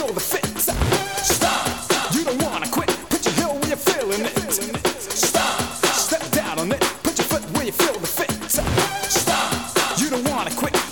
fill the fit. Stop. You don't wanna quit. Put your heel where you're feeling it. Stop. Step down on it. Put your foot where you feel the fit. Stop. You don't wanna quit.